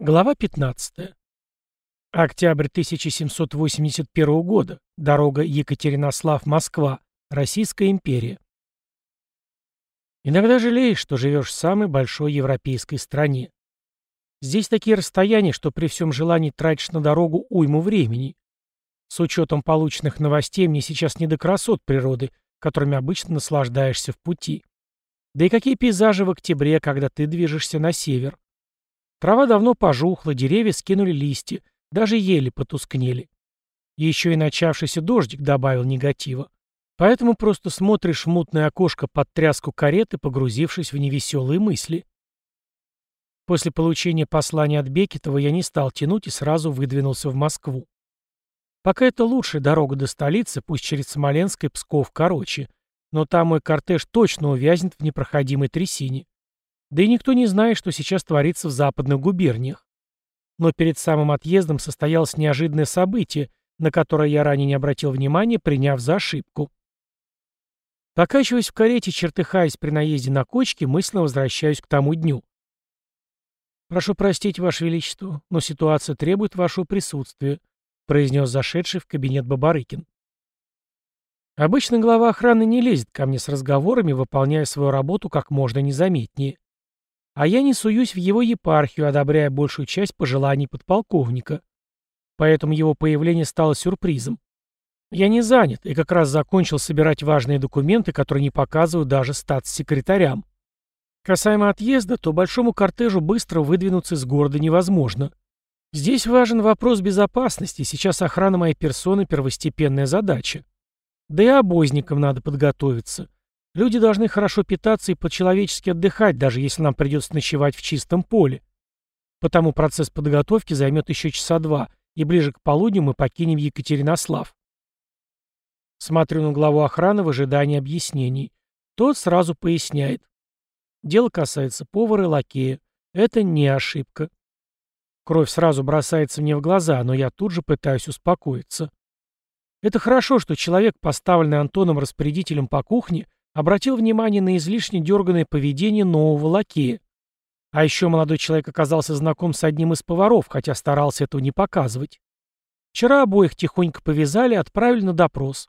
Глава 15. Октябрь 1781 года. Дорога Екатеринослав-Москва. Российская империя. Иногда жалеешь, что живешь в самой большой европейской стране. Здесь такие расстояния, что при всем желании тратишь на дорогу уйму времени. С учетом полученных новостей мне сейчас не до красот природы, которыми обычно наслаждаешься в пути. Да и какие пейзажи в октябре, когда ты движешься на север. Трава давно пожухла, деревья скинули листья, даже ели потускнели. Еще и начавшийся дождик добавил негатива. Поэтому просто смотришь в мутное окошко под тряску кареты, погрузившись в невеселые мысли. После получения послания от Бекетова я не стал тянуть и сразу выдвинулся в Москву. Пока это лучшая дорога до столицы, пусть через Смоленск и Псков короче, но там мой кортеж точно увязнет в непроходимой трясине. Да и никто не знает, что сейчас творится в западных губерниях. Но перед самым отъездом состоялось неожиданное событие, на которое я ранее не обратил внимания, приняв за ошибку. Покачиваясь в карете, чертыхаясь при наезде на кочке, мысленно возвращаюсь к тому дню. «Прошу простить, Ваше Величество, но ситуация требует вашего присутствия», произнес зашедший в кабинет Бабарыкин. Обычно глава охраны не лезет ко мне с разговорами, выполняя свою работу как можно незаметнее а я не суюсь в его епархию, одобряя большую часть пожеланий подполковника. Поэтому его появление стало сюрпризом. Я не занят и как раз закончил собирать важные документы, которые не показываю даже статс-секретарям. Касаемо отъезда, то большому кортежу быстро выдвинуться из города невозможно. Здесь важен вопрос безопасности, сейчас охрана моей персоны – первостепенная задача. Да и обозникам надо подготовиться. Люди должны хорошо питаться и по-человечески отдыхать, даже если нам придется ночевать в чистом поле. Потому процесс подготовки займет еще часа два, и ближе к полудню мы покинем Екатеринослав. Смотрю на главу охраны в ожидании объяснений. Тот сразу поясняет. Дело касается повара и лакея. Это не ошибка. Кровь сразу бросается мне в глаза, но я тут же пытаюсь успокоиться. Это хорошо, что человек, поставленный Антоном распорядителем по кухне, обратил внимание на излишне дерганное поведение нового лакея. А еще молодой человек оказался знаком с одним из поваров, хотя старался этого не показывать. Вчера обоих тихонько повязали и отправили на допрос.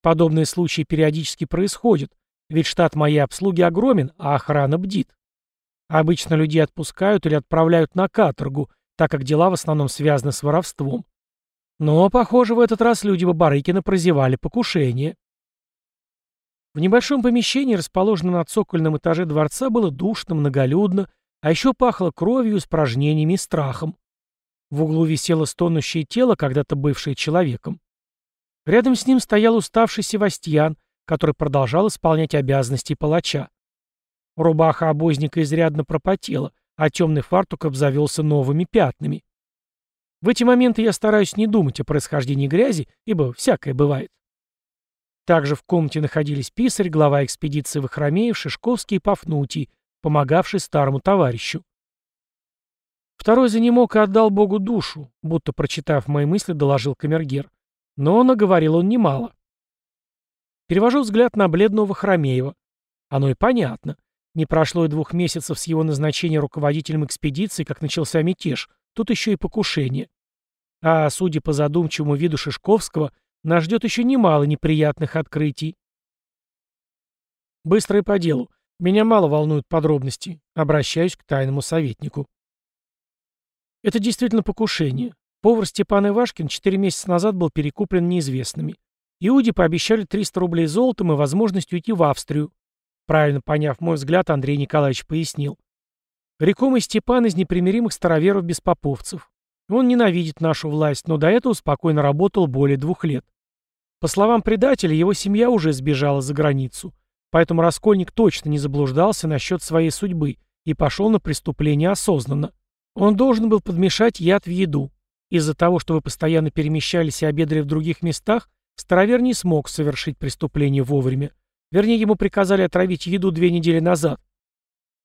Подобные случаи периодически происходят, ведь штат моей обслуги огромен, а охрана бдит. Обычно людей отпускают или отправляют на каторгу, так как дела в основном связаны с воровством. Но, похоже, в этот раз люди Бабарыкина прозевали покушение. В небольшом помещении, расположенном на цокольном этаже дворца, было душно, многолюдно, а еще пахло кровью, испражнениями и страхом. В углу висело стонущее тело, когда-то бывшее человеком. Рядом с ним стоял уставший Севастьян, который продолжал исполнять обязанности палача. Рубаха обозника изрядно пропотела, а темный фартук обзавелся новыми пятнами. В эти моменты я стараюсь не думать о происхождении грязи, ибо всякое бывает. Также в комнате находились писарь, глава экспедиции Вахромеев, Шишковский и Пафнутий, помогавший старому товарищу. Второй занемог и отдал Богу душу, будто, прочитав мои мысли, доложил камергер. Но наговорил он немало. Перевожу взгляд на бледного Вахромеева. Оно и понятно. Не прошло и двух месяцев с его назначения руководителем экспедиции, как начался мятеж, тут еще и покушение. А, судя по задумчивому виду Шишковского, нас ждет еще немало неприятных открытий. Быстро и по делу. Меня мало волнуют подробности. Обращаюсь к тайному советнику. Это действительно покушение. Повар Степан Ивашкин четыре месяца назад был перекуплен неизвестными. Иуде пообещали 300 рублей золотом и возможность уйти в Австрию. Правильно поняв мой взгляд, Андрей Николаевич пояснил. Рекомый Степан из непримиримых староверов-беспоповцев. Он ненавидит нашу власть, но до этого спокойно работал более двух лет. По словам предателя, его семья уже сбежала за границу, поэтому Раскольник точно не заблуждался насчет своей судьбы и пошел на преступление осознанно. Он должен был подмешать яд в еду. Из-за того, что вы постоянно перемещались и обедали в других местах, старовер не смог совершить преступление вовремя. Вернее, ему приказали отравить еду две недели назад.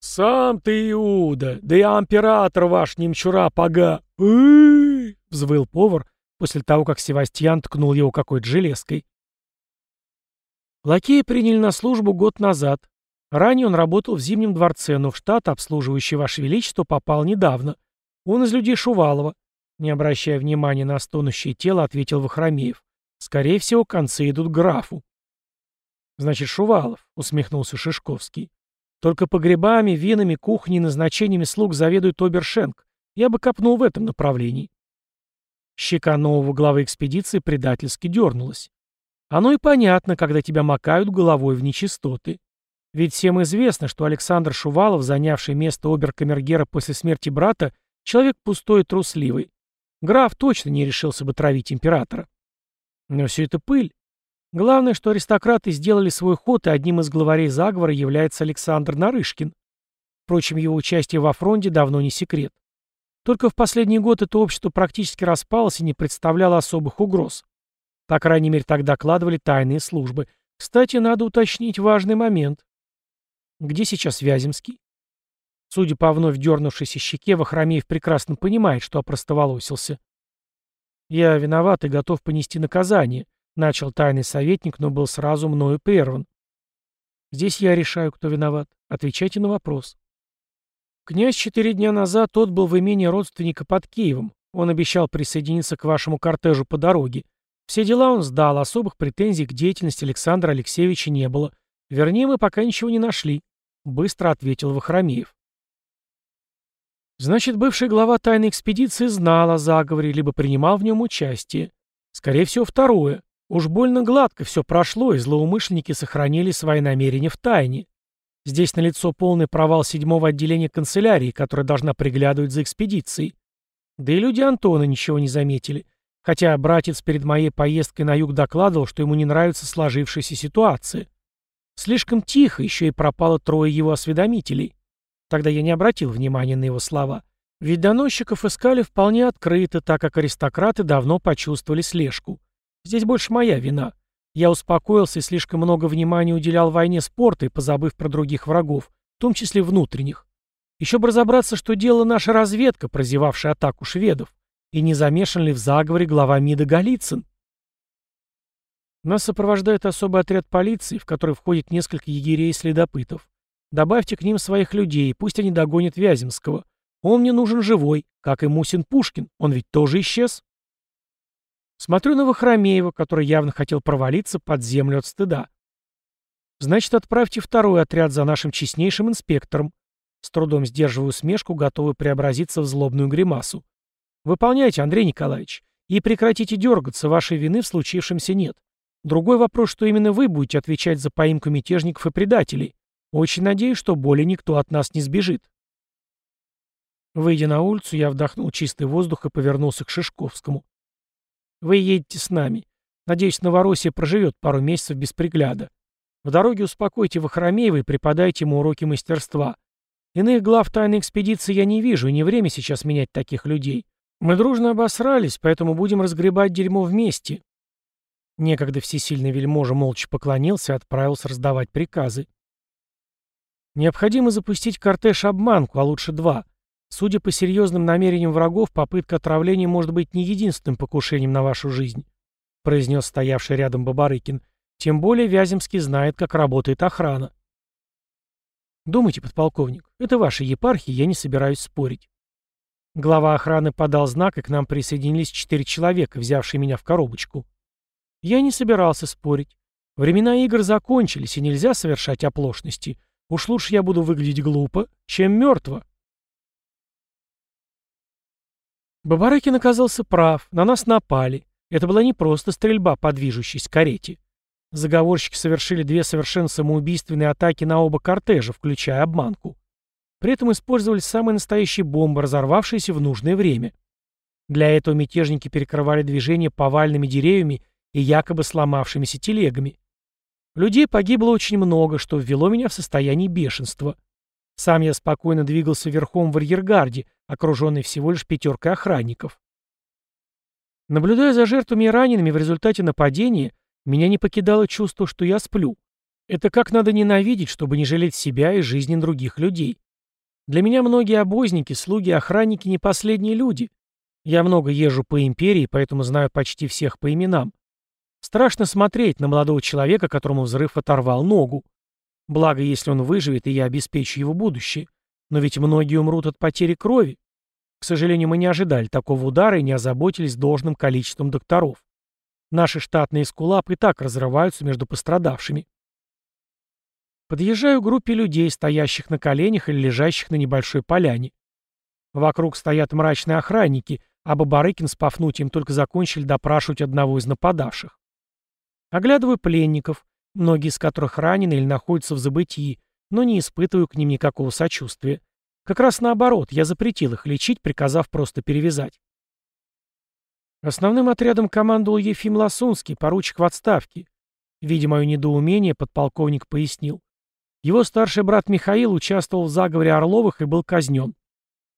«Сам ты Иуда, да и император ваш немчура пога!» взвыл повар после того, как Севастьян ткнул его какой-то железкой. Лакея приняли на службу год назад. Ранее он работал в Зимнем дворце, но в штат, обслуживающий Ваше Величество, попал недавно. Он из людей Шувалова. Не обращая внимания на стонущее тело, ответил Вахромеев. Скорее всего, концы идут графу. Значит, Шувалов, усмехнулся Шишковский. Только погребами, винами, кухней и назначениями слуг заведует Обершенк. Я бы копнул в этом направлении. Щека нового главы экспедиции предательски дернулась. Оно и понятно, когда тебя макают головой в нечистоты. Ведь всем известно, что Александр Шувалов, занявший место оберкамергера после смерти брата, человек пустой и трусливый. Граф точно не решился бы травить императора. Но все это пыль. Главное, что аристократы сделали свой ход, и одним из главарей заговора является Александр Нарышкин. Впрочем, его участие во фронте давно не секрет. Только в последний год это общество практически распалось и не представляло особых угроз. По крайней мере, так докладывали тайные службы. Кстати, надо уточнить важный момент. Где сейчас Вяземский? Судя по вновь дернувшейся щеке, Вахромеев прекрасно понимает, что опростоволосился. «Я виноват и готов понести наказание», — начал тайный советник, но был сразу мною прерван. «Здесь я решаю, кто виноват. Отвечайте на вопрос». Князь четыре дня назад отбыл в имение родственника под Киевом. Он обещал присоединиться к вашему кортежу по дороге. Все дела он сдал, особых претензий к деятельности Александра Алексеевича не было. Вернее, мы пока ничего не нашли», — быстро ответил Вахромеев. Значит, бывший глава тайной экспедиции знал о заговоре, либо принимал в нем участие. Скорее всего, второе. Уж больно гладко все прошло, и злоумышленники сохранили свои намерения в тайне. Здесь налицо полный провал седьмого отделения канцелярии, которая должна приглядывать за экспедицией. Да и люди Антона ничего не заметили. Хотя братец перед моей поездкой на юг докладывал, что ему не нравится сложившаяся ситуация. Слишком тихо, еще и пропало трое его осведомителей. Тогда я не обратил внимания на его слова. Ведь доносчиков искали вполне открыто, так как аристократы давно почувствовали слежку. Здесь больше моя вина. Я успокоился и слишком много внимания уделял войне спорта и позабыв про других врагов, в том числе внутренних. Еще бы разобраться, что делала наша разведка, прозевавшая атаку шведов, и не замешан ли в заговоре глава МИДа Голицын. Нас сопровождает особый отряд полиции, в который входит несколько егерей и следопытов. Добавьте к ним своих людей, пусть они догонят Вяземского. Он мне нужен живой, как и Мусин Пушкин, он ведь тоже исчез. Смотрю на Вахромеева, который явно хотел провалиться под землю от стыда. Значит, отправьте второй отряд за нашим честнейшим инспектором. С трудом сдерживаю смешку, готовый преобразиться в злобную гримасу. Выполняйте, Андрей Николаевич. И прекратите дергаться, вашей вины в случившемся нет. Другой вопрос, что именно вы будете отвечать за поимку мятежников и предателей. Очень надеюсь, что более никто от нас не сбежит. Выйдя на улицу, я вдохнул чистый воздух и повернулся к Шишковскому. Вы едете с нами. Надеюсь, Новороссия проживет пару месяцев без пригляда. В дороге успокойте Вахромеева и преподайте ему уроки мастерства. Иных глав тайной экспедиции я не вижу, и не время сейчас менять таких людей. Мы дружно обосрались, поэтому будем разгребать дерьмо вместе. Некогда всесильный вельможа молча поклонился и отправился раздавать приказы. Необходимо запустить кортеж обманку, а лучше два. Судя по серьезным намерениям врагов, попытка отравления может быть не единственным покушением на вашу жизнь, произнес стоявший рядом Бабарыкин. Тем более Вяземский знает, как работает охрана. Думайте, подполковник, это ваша епархия, я не собираюсь спорить. Глава охраны подал знак, и к нам присоединились четыре человека, взявшие меня в коробочку. Я не собирался спорить. Времена игр закончились, и нельзя совершать оплошности. Уж лучше я буду выглядеть глупо, чем мертво. Бабарыкин оказался прав, на нас напали. Это была не просто стрельба по движущейся карете. Заговорщики совершили две совершенно самоубийственные атаки на оба кортежа, включая обманку. При этом использовали самые настоящие бомбы, разорвавшиеся в нужное время. Для этого мятежники перекрывали движение повальными деревьями и якобы сломавшимися телегами. Людей погибло очень много, что ввело меня в состояние бешенства. Сам я спокойно двигался верхом в арьергарде, окруженный всего лишь пятеркой охранников. Наблюдая за жертвами и ранеными в результате нападения, меня не покидало чувство, что я сплю. Это как надо ненавидеть, чтобы не жалеть себя и жизни других людей. Для меня многие обозники, слуги охранники не последние люди. Я много езжу по империи, поэтому знаю почти всех по именам. Страшно смотреть на молодого человека, которому взрыв оторвал ногу. Благо, если он выживет, и я обеспечу его будущее. Но ведь многие умрут от потери крови. К сожалению, мы не ожидали такого удара и не озаботились должным количеством докторов. Наши штатные скулапы и так разрываются между пострадавшими. Подъезжаю к группе людей, стоящих на коленях или лежащих на небольшой поляне. Вокруг стоят мрачные охранники, а Бабарыкин с Пафнутием только закончили допрашивать одного из нападавших. Оглядываю пленников, многие из которых ранены или находятся в забытии, но не испытываю к ним никакого сочувствия. Как раз наоборот, я запретил их лечить, приказав просто перевязать. Основным отрядом командовал Ефим Лосунский, поручик в отставке. Видя мое недоумение, подполковник пояснил. Его старший брат Михаил участвовал в заговоре Орловых и был казнен.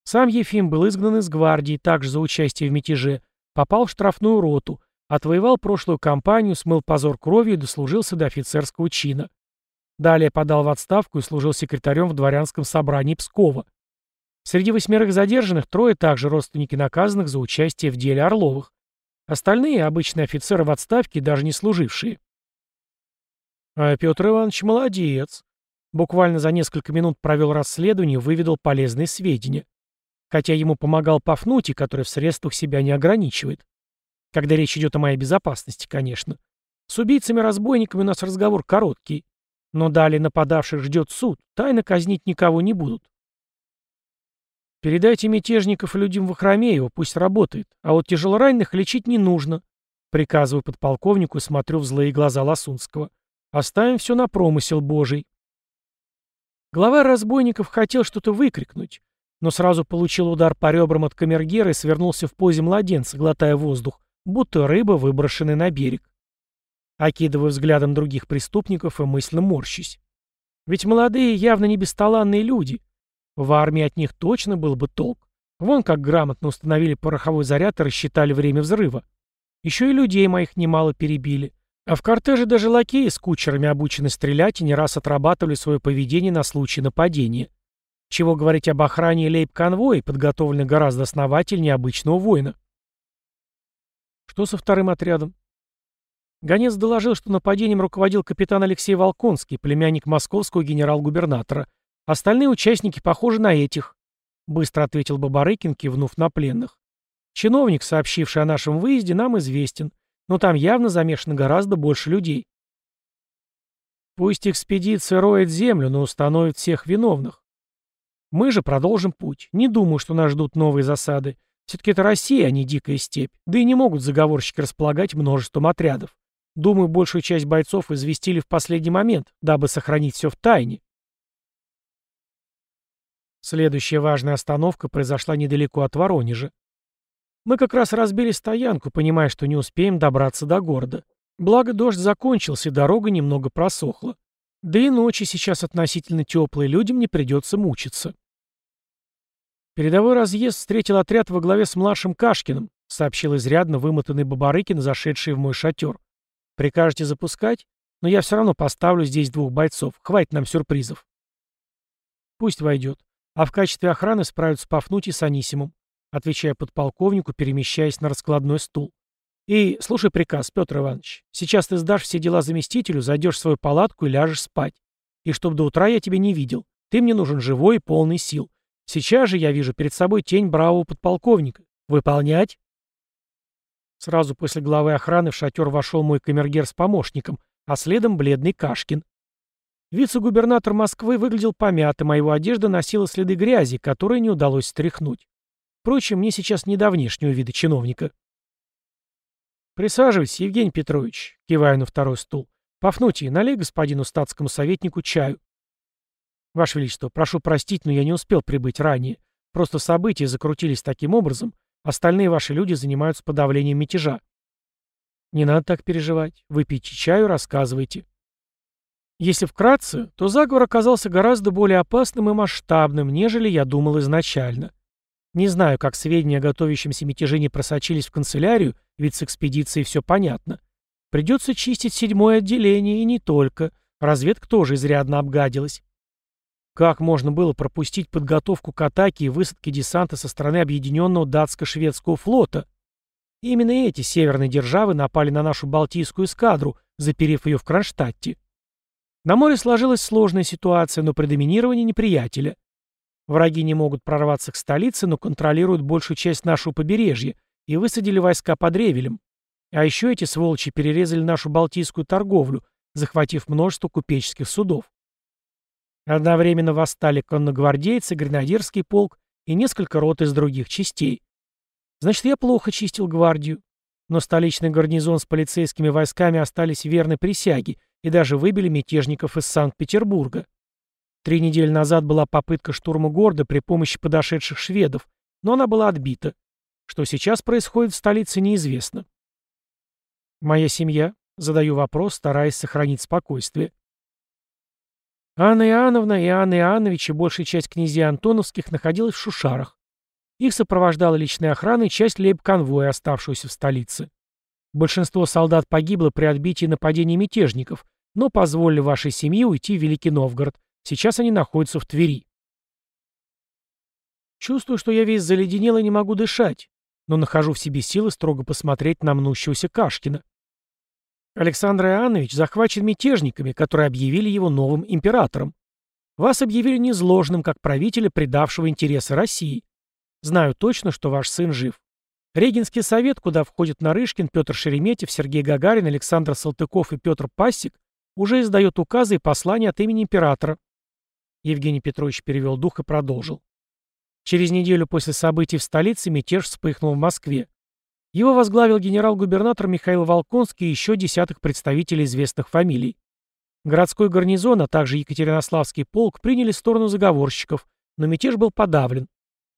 Сам Ефим был изгнан из гвардии, также за участие в мятеже, попал в штрафную роту, отвоевал прошлую кампанию, смыл позор кровью и дослужился до офицерского чина. Далее подал в отставку и служил секретарем в дворянском собрании Пскова. Среди восьмерых задержанных трое также родственники наказанных за участие в деле Орловых. Остальные – обычные офицеры в отставке, даже не служившие. А Петр Иванович молодец. Буквально за несколько минут провел расследование и выведал полезные сведения. Хотя ему помогал Пафнутий, который в средствах себя не ограничивает. Когда речь идет о моей безопасности, конечно. С убийцами-разбойниками у нас разговор короткий. Но далее нападавших ждет суд, тайно казнить никого не будут. Передайте мятежников людям в Охромеево, пусть работает, а вот тяжелораненых лечить не нужно. Приказываю подполковнику и смотрю в злые глаза Лосунского. Оставим все на промысел Божий. Глава разбойников хотел что-то выкрикнуть, но сразу получил удар по ребрам от камергера и свернулся в позе младенца, глотая воздух, будто рыба, выброшенная на берег. Окидываю взглядом других преступников и мысленно морщусь. Ведь молодые явно не бесталанные люди, в армии от них точно был бы толк. Вон как грамотно установили пороховой заряд и рассчитали время взрыва. Еще и людей моих немало перебили. А в кортеже даже лакеи с кучерами обучены стрелять и не раз отрабатывали свое поведение на случай нападения. Чего говорить об охране лейб-конвоя, подготовленной гораздо основательнее обычного воина. Что со вторым отрядом? Гонец доложил, что нападением руководил капитан Алексей Волконский, племянник московского генерал-губернатора, Остальные участники похожи на этих, быстро ответил Бабарыкин, кивнув на пленных. Чиновник, сообщивший о нашем выезде, нам известен, но там явно замешано гораздо больше людей. Пусть экспедиция роет землю, но установит всех виновных. Мы же продолжим путь. Не думаю, что нас ждут новые засады. Все-таки это Россия, а не дикая степь. Да и не могут заговорщики располагать множеством отрядов. Думаю, большую часть бойцов известили в последний момент, дабы сохранить все в тайне. Следующая важная остановка произошла недалеко от Воронежа. Мы как раз разбили стоянку, понимая, что не успеем добраться до города. Благо дождь закончился, дорога немного просохла. Да и ночи сейчас относительно теплые, людям не придется мучиться. Передовой разъезд встретил отряд во главе с младшим Кашкиным, сообщил изрядно вымотанный Бабарыкин, зашедший в мой шатер. Прикажете запускать? Но я все равно поставлю здесь двух бойцов. Хватит нам сюрпризов. Пусть войдет. А в качестве охраны справятся Пафнутий с Анисимом, отвечая подполковнику, перемещаясь на раскладной стул. И слушай приказ, Петр Иванович. Сейчас ты сдашь все дела заместителю, зайдешь в свою палатку и ляжешь спать. И чтобы до утра я тебя не видел. Ты мне нужен живой и полный сил. Сейчас же я вижу перед собой тень бравого подполковника. Выполнять? Сразу после главы охраны в шатер вошел мой камергер с помощником, а следом бледный Кашкин. Вице-губернатор Москвы выглядел помятым, а его одежда носила следы грязи, которые не удалось стряхнуть. Впрочем, мне сейчас не до внешнего вида чиновника. «Присаживайся, Евгений Петрович», — киваю на второй стул. «Пафнутий, налей господину статскому советнику чаю». «Ваше Величество, прошу простить, но я не успел прибыть ранее. Просто события закрутились таким образом. Остальные ваши люди занимаются подавлением мятежа». «Не надо так переживать. Выпейте чаю, рассказывайте». Если вкратце, то заговор оказался гораздо более опасным и масштабным, нежели я думал изначально. Не знаю, как сведения о готовящемся мятеже не просочились в канцелярию, ведь с экспедицией все понятно. Придется чистить седьмое отделение, и не только. Разведка тоже изрядно обгадилась. Как можно было пропустить подготовку к атаке и высадке десанта со стороны объединенного датско-шведского флота? Именно эти северные державы напали на нашу Балтийскую эскадру, заперев ее в Кронштадте. На море сложилась сложная ситуация, но предоминирование неприятеля. Враги не могут прорваться к столице, но контролируют большую часть нашего побережья и высадили войска под Ревелем. А еще эти сволочи перерезали нашу балтийскую торговлю, захватив множество купеческих судов. Одновременно восстали конногвардейцы, гренадерский полк и несколько рот из других частей. Значит, я плохо чистил гвардию. Но столичный гарнизон с полицейскими войсками остались верны присяге и даже выбили мятежников из Санкт-Петербурга. Три недели назад была попытка штурма города при помощи подошедших шведов, но она была отбита. Что сейчас происходит в столице, неизвестно. Моя семья? Задаю вопрос, стараясь сохранить спокойствие. Анна Иоанновна и Анна Иоаннович и большая часть князей Антоновских находилась в Шушарах. Их сопровождала личная охрана и часть лейб-конвоя, оставшегося в столице. Большинство солдат погибло при отбитии нападений мятежников, но позволили вашей семье уйти в Великий Новгород. Сейчас они находятся в Твери. Чувствую, что я весь заледенел и не могу дышать, но нахожу в себе силы строго посмотреть на мнущегося Кашкина. Александр Иоаннович захвачен мятежниками, которые объявили его новым императором. Вас объявили незложным, как правителя, предавшего интересы России. Знаю точно, что ваш сын жив. Регенский совет, куда входят Нарышкин, Петр Шереметьев, Сергей Гагарин, Александр Салтыков и Петр Пассик, уже издает указы и послания от имени императора. Евгений Петрович перевел дух и продолжил. Через неделю после событий в столице мятеж вспыхнул в Москве. Его возглавил генерал-губернатор Михаил Волконский и еще десяток представителей известных фамилий. Городской гарнизон, а также Екатеринославский полк приняли сторону заговорщиков, но мятеж был подавлен.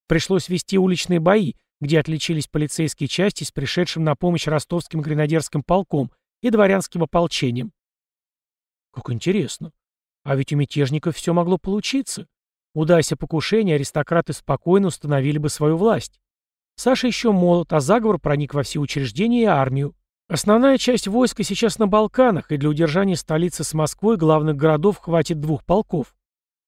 Пришлось вести уличные бои, где отличились полицейские части с пришедшим на помощь ростовским гренадерским полком и дворянским ополчением. Как интересно. А ведь у мятежников все могло получиться. Удайся покушение, аристократы спокойно установили бы свою власть. Саша еще молод, а заговор проник во все учреждения и армию. Основная часть войска сейчас на Балканах, и для удержания столицы с Москвой главных городов хватит двух полков.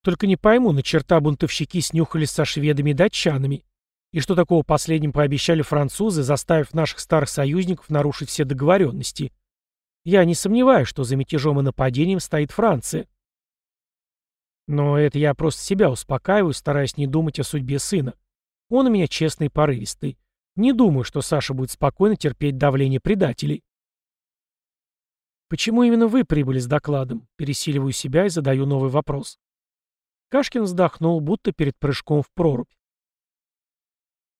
Только не пойму, на черта бунтовщики снюхались со шведами и датчанами. И что такого последним пообещали французы, заставив наших старых союзников нарушить все договоренности? Я не сомневаюсь, что за мятежом и нападением стоит Франция. Но это я просто себя успокаиваю, стараясь не думать о судьбе сына. Он у меня честный и порывистый. Не думаю, что Саша будет спокойно терпеть давление предателей. Почему именно вы прибыли с докладом? Пересиливаю себя и задаю новый вопрос. Кашкин вздохнул, будто перед прыжком в прорубь.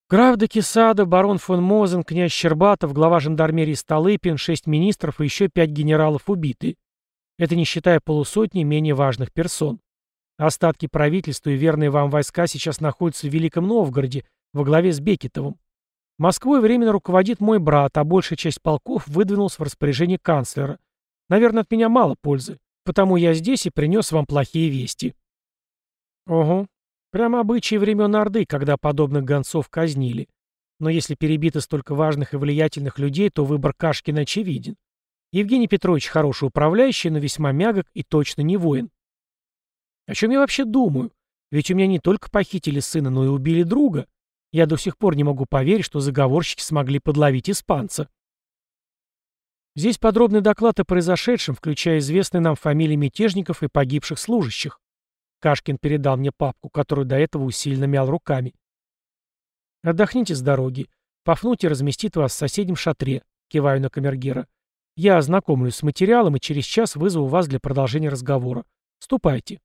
Граф де Кесада, барон фон Мозен, князь Щербатов, глава жандармерии Столыпин, шесть министров и еще пять генералов убиты. Это не считая полусотни менее важных персон. Остатки правительства и верные вам войска сейчас находятся в Великом Новгороде во главе с Бекетовым. Москвой временно руководит мой брат, а большая часть полков выдвинулась в распоряжение канцлера. Наверное, от меня мало пользы, потому я здесь и принес вам плохие вести. Ого, прямо обычаи времен Орды, когда подобных гонцов казнили. Но если перебито столько важных и влиятельных людей, то выбор Кашкина очевиден. Евгений Петрович хороший управляющий, но весьма мягок и точно не воин. О чем я вообще думаю? Ведь у меня не только похитили сына, но и убили друга. Я до сих пор не могу поверить, что заговорщики смогли подловить испанца. Здесь подробный доклад о произошедшем, включая известные нам фамилии мятежников и погибших служащих. Кашкин передал мне папку, которую до этого усиленно мял руками. «Отдохните с дороги. Пафнутий разместит вас в соседнем шатре», — киваю на камергера. «Я ознакомлюсь с материалом и через час вызову вас для продолжения разговора. Ступайте».